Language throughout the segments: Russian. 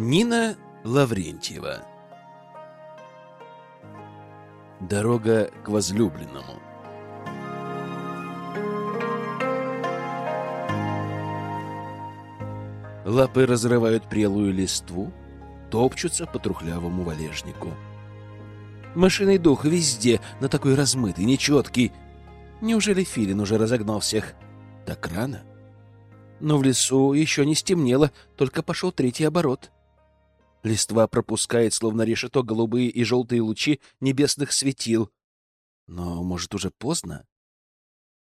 Нина Лаврентьева Дорога к возлюбленному Лапы разрывают прелую листву, топчутся по трухлявому валежнику. Машинный дух везде, но такой размытый, нечеткий. Неужели Филин уже разогнал всех? Так рано? Но в лесу еще не стемнело, только пошел третий оборот. Листва пропускает, словно решето, голубые и желтые лучи небесных светил. Но, может, уже поздно?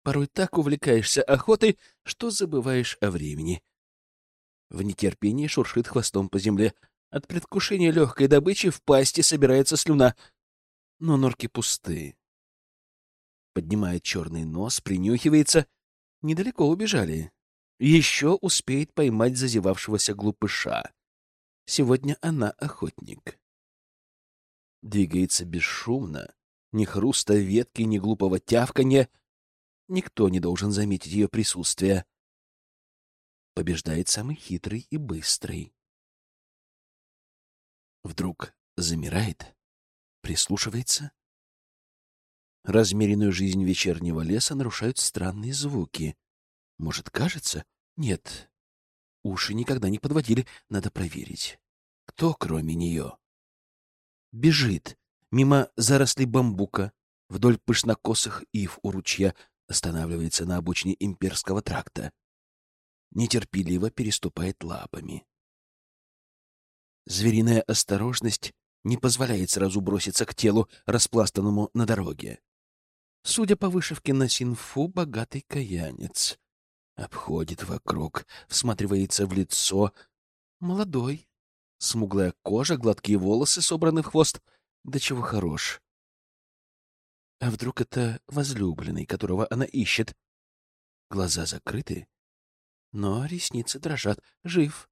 Порой так увлекаешься охотой, что забываешь о времени. В нетерпении шуршит хвостом по земле. От предвкушения легкой добычи в пасти собирается слюна. Но норки пусты. Поднимает черный нос, принюхивается. Недалеко убежали. Еще успеет поймать зазевавшегося глупыша. Сегодня она охотник. Двигается бесшумно. Ни хруста ветки, ни глупого тявканья. Никто не должен заметить ее присутствие. Побеждает самый хитрый и быстрый. Вдруг замирает, прислушивается. Размеренную жизнь вечернего леса нарушают странные звуки. Может, кажется? Нет. Уши никогда не подводили, надо проверить. Кто, кроме нее? Бежит мимо зарослей бамбука, вдоль пышнокосых ив у ручья, останавливается на обочине имперского тракта. Нетерпеливо переступает лапами. Звериная осторожность не позволяет сразу броситься к телу, распластанному на дороге. Судя по вышивке на синфу, богатый каянец. Обходит вокруг, всматривается в лицо. Молодой. Смуглая кожа, гладкие волосы, собраны в хвост. Да чего хорош. А вдруг это возлюбленный, которого она ищет? Глаза закрыты, но ресницы дрожат. Жив.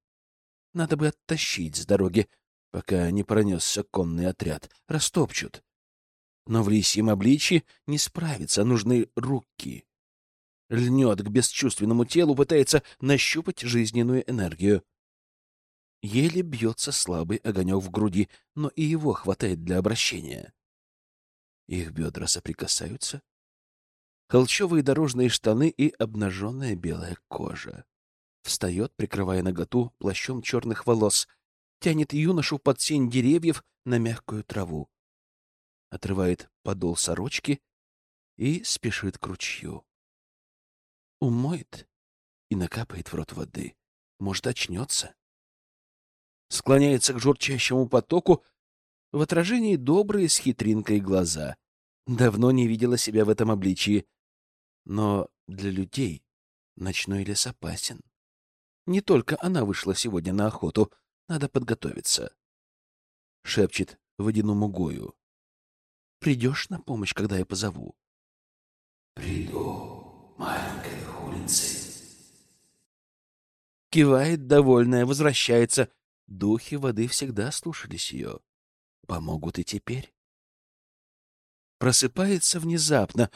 Надо бы оттащить с дороги, пока не пронесся конный отряд. Растопчут. Но в лисьем обличье не справиться, нужны руки льнет к бесчувственному телу, пытается нащупать жизненную энергию. Еле бьется слабый огонек в груди, но и его хватает для обращения. Их бедра соприкасаются. Холчевые дорожные штаны и обнаженная белая кожа. Встает, прикрывая наготу плащом черных волос, тянет юношу под сень деревьев на мягкую траву. Отрывает подол сорочки и спешит к ручью умоет и накапает в рот воды. Может, очнется. Склоняется к журчащему потоку, в отражении добрые с хитринкой глаза. Давно не видела себя в этом обличии. Но для людей ночной лес опасен. Не только она вышла сегодня на охоту, надо подготовиться. Шепчет водяному гою. Придешь на помощь, когда я позову? Приду, маленькая Кивает, довольная, возвращается. Духи воды всегда слушались ее. Помогут и теперь. Просыпается внезапно.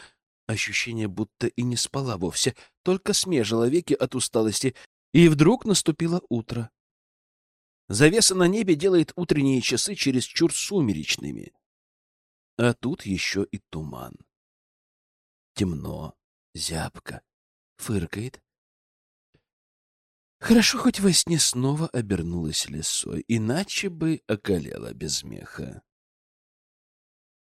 Ощущение, будто и не спала вовсе, только смежила веки от усталости. И вдруг наступило утро. Завеса на небе делает утренние часы чересчур сумеречными. А тут еще и туман. Темно, зябко фыркает. Хорошо, хоть во сне снова обернулась лисой, иначе бы околела без меха.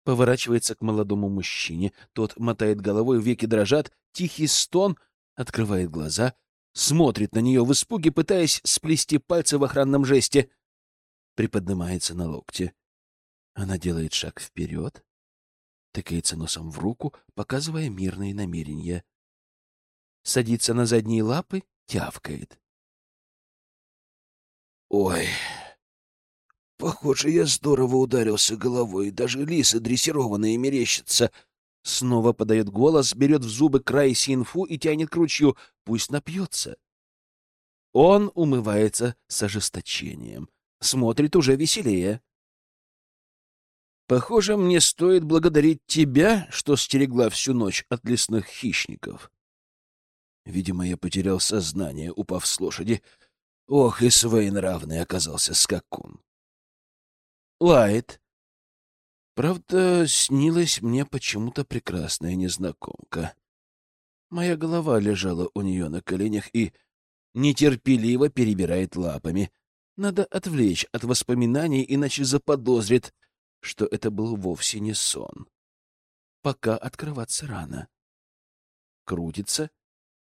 Поворачивается к молодому мужчине, тот мотает головой, веки дрожат, тихий стон, открывает глаза, смотрит на нее в испуге, пытаясь сплести пальцы в охранном жесте. Приподнимается на локте. Она делает шаг вперед, тыкается носом в руку, показывая мирные намерения — садится на задние лапы, тявкает. Ой, похоже, я здорово ударился головой, даже лисы дрессированные мерещатся. Снова подает голос, берет в зубы край синфу и тянет к ручью. Пусть напьется. Он умывается с ожесточением. Смотрит уже веселее. Похоже, мне стоит благодарить тебя, что стерегла всю ночь от лесных хищников. Видимо, я потерял сознание, упав с лошади. Ох, и своенравный оказался скакун. Лает. Правда, снилась мне почему-то прекрасная незнакомка. Моя голова лежала у нее на коленях и нетерпеливо перебирает лапами. Надо отвлечь от воспоминаний, иначе заподозрит, что это был вовсе не сон. Пока открываться рано. Крутится,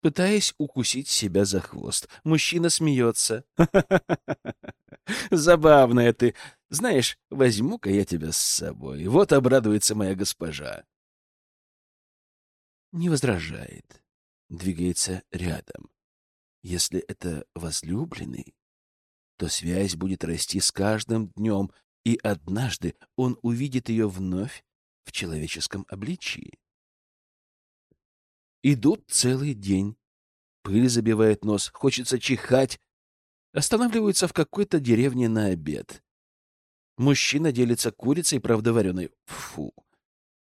пытаясь укусить себя за хвост. Мужчина смеется. Забавная ты. Знаешь, возьму-ка я тебя с собой. Вот обрадуется моя госпожа. Не возражает. Двигается рядом. Если это возлюбленный, то связь будет расти с каждым днем, и однажды он увидит ее вновь в человеческом обличии. Идут целый день. Пыль забивает нос, хочется чихать. Останавливаются в какой-то деревне на обед. Мужчина делится курицей, правда вареной. Фу.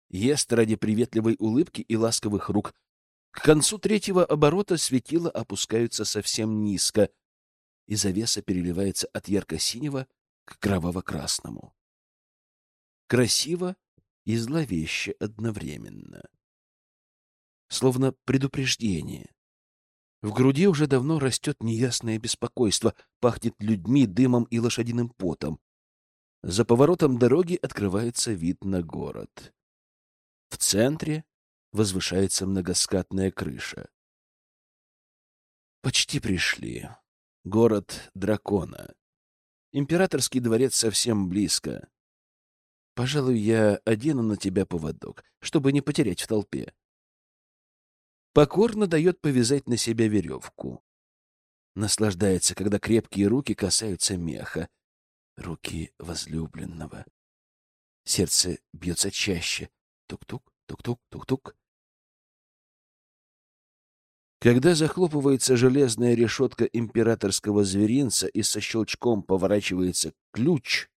Ест ради приветливой улыбки и ласковых рук. К концу третьего оборота светила опускаются совсем низко, и завеса переливается от ярко-синего к кроваво-красному. Красиво и зловеще одновременно словно предупреждение. В груди уже давно растет неясное беспокойство, пахнет людьми, дымом и лошадиным потом. За поворотом дороги открывается вид на город. В центре возвышается многоскатная крыша. Почти пришли. Город дракона. Императорский дворец совсем близко. Пожалуй, я одену на тебя поводок, чтобы не потерять в толпе покорно дает повязать на себя веревку. Наслаждается, когда крепкие руки касаются меха. Руки возлюбленного. Сердце бьется чаще. Тук-тук, тук-тук, тук-тук. Когда захлопывается железная решетка императорского зверинца и со щелчком поворачивается ключ,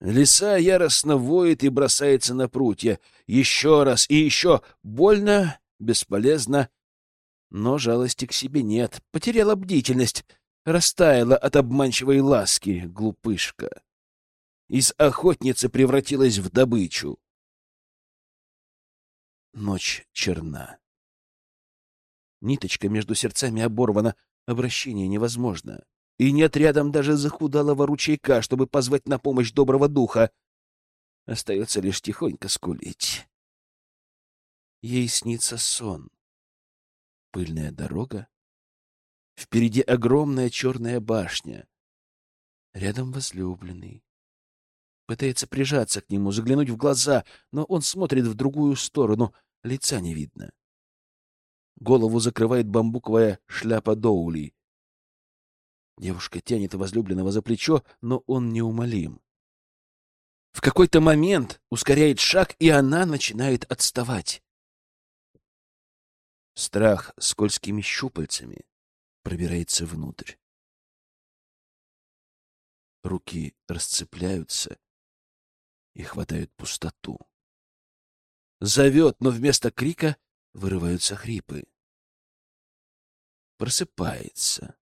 лиса яростно воет и бросается на прутья. Еще раз и еще. Больно бесполезно. Но жалости к себе нет. Потеряла бдительность, растаяла от обманчивой ласки, глупышка. Из охотницы превратилась в добычу. Ночь черна. Ниточка между сердцами оборвана, обращение невозможно. И нет рядом даже захудалого ручейка, чтобы позвать на помощь доброго духа. Остается лишь тихонько скулить. Ей снится сон. Пыльная дорога. Впереди огромная черная башня. Рядом возлюбленный. Пытается прижаться к нему, заглянуть в глаза, но он смотрит в другую сторону, лица не видно. Голову закрывает бамбуковая шляпа Доули. Девушка тянет возлюбленного за плечо, но он неумолим. В какой-то момент ускоряет шаг, и она начинает отставать. Страх скользкими щупальцами пробирается внутрь. Руки расцепляются и хватают пустоту. Зовет, но вместо крика вырываются хрипы. Просыпается.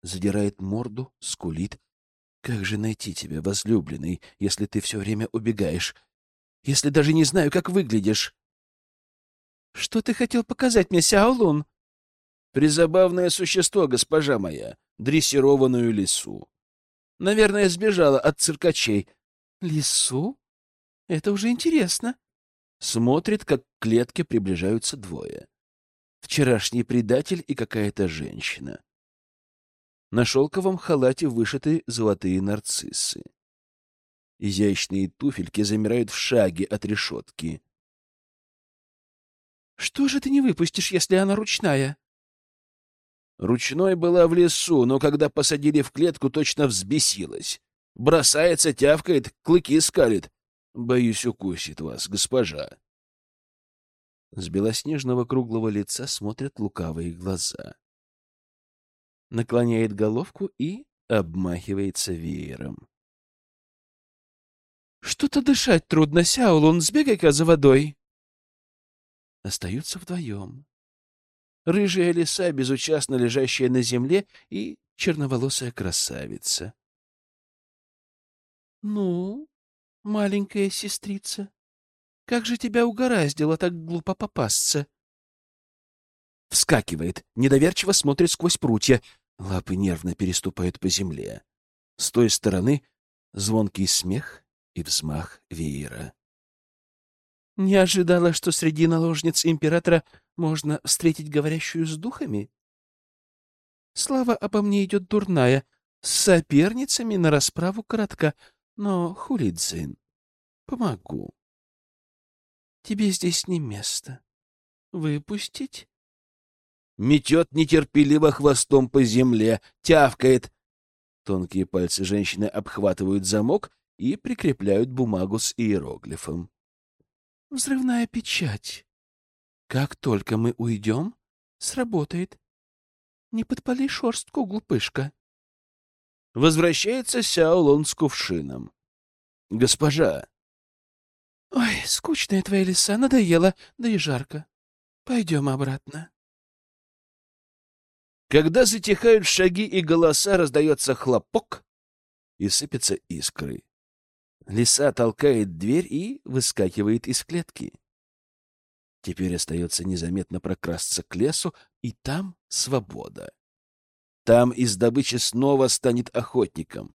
Задирает морду, скулит. Как же найти тебя, возлюбленный, если ты все время убегаешь? Если даже не знаю, как выглядишь? Что ты хотел показать мне, Сяолун? Призабавное существо, госпожа моя, дрессированную лису. Наверное, сбежала от циркачей. Лису? Это уже интересно. Смотрит, как к клетке приближаются двое. Вчерашний предатель и какая-то женщина. На шелковом халате вышиты золотые нарциссы. Изящные туфельки замирают в шаге от решетки. Что же ты не выпустишь, если она ручная? Ручной была в лесу, но когда посадили в клетку, точно взбесилась. Бросается, тявкает, клыки скалит. Боюсь, укусит вас, госпожа. С белоснежного круглого лица смотрят лукавые глаза. Наклоняет головку и обмахивается веером. «Что-то дышать трудно, Сяолун, сбегай-ка за водой!» Остаются вдвоем. рыжая лиса, безучастно лежащая на земле, и черноволосая красавица. — Ну, маленькая сестрица, как же тебя угораздило так глупо попасться? Вскакивает, недоверчиво смотрит сквозь прутья, лапы нервно переступают по земле. С той стороны звонкий смех и взмах веера. Не ожидала, что среди наложниц императора можно встретить говорящую с духами? Слава обо мне идет дурная, с соперницами на расправу коротка, но, Хулидзин, помогу. Тебе здесь не место. Выпустить? Метет нетерпеливо хвостом по земле, тявкает. Тонкие пальцы женщины обхватывают замок и прикрепляют бумагу с иероглифом. Взрывная печать. Как только мы уйдем, сработает. Не подпали шорстку, глупышка. Возвращается Сяолон с кувшином. Госпожа. Ой, скучная твоя леса, надоела, да и жарко. Пойдем обратно. Когда затихают шаги и голоса, раздается хлопок и сыпятся искры. Лиса толкает дверь и выскакивает из клетки. Теперь остается незаметно прокрасться к лесу, и там свобода. Там из добычи снова станет охотником.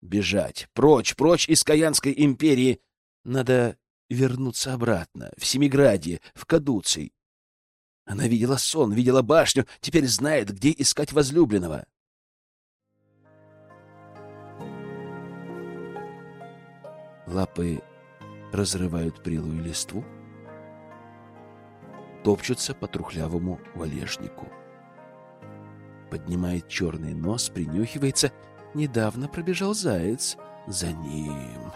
Бежать, прочь, прочь из Каянской империи. Надо вернуться обратно, в Семиграде, в Кадуций. Она видела сон, видела башню, теперь знает, где искать возлюбленного. Лапы разрывают прелую листву, топчутся по трухлявому валежнику. Поднимает черный нос, принюхивается. Недавно пробежал заяц. За ним.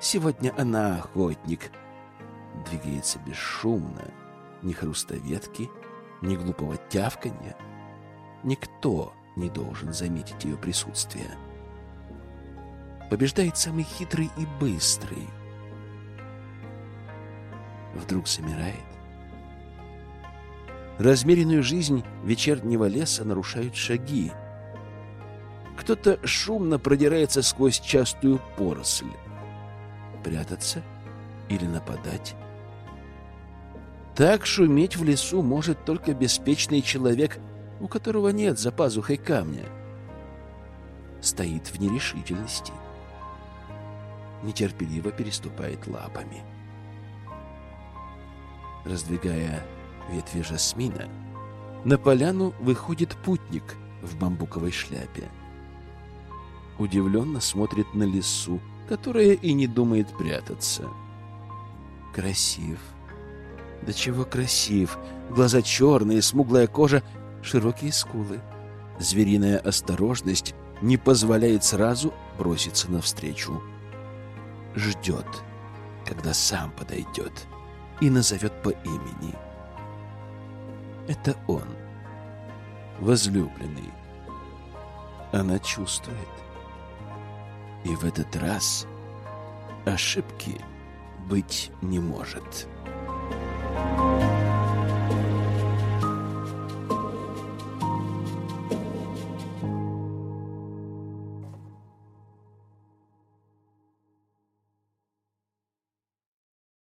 Сегодня она охотник. Двигается бесшумно. Ни хруста ветки, ни глупого тявканья. Никто не должен заметить ее присутствие побеждает самый хитрый и быстрый. Вдруг замирает. Размеренную жизнь вечернего леса нарушают шаги. Кто-то шумно продирается сквозь частую поросль. Прятаться или нападать? Так шуметь в лесу может только беспечный человек, у которого нет за пазухой камня. Стоит в нерешительности нетерпеливо переступает лапами. Раздвигая ветви жасмина, на поляну выходит путник в бамбуковой шляпе. Удивленно смотрит на лесу, которая и не думает прятаться. Красив. Да чего красив. Глаза черные, смуглая кожа, широкие скулы. Звериная осторожность не позволяет сразу броситься навстречу ждет, когда сам подойдет и назовет по имени. Это он, возлюбленный. Она чувствует. И в этот раз ошибки быть не может.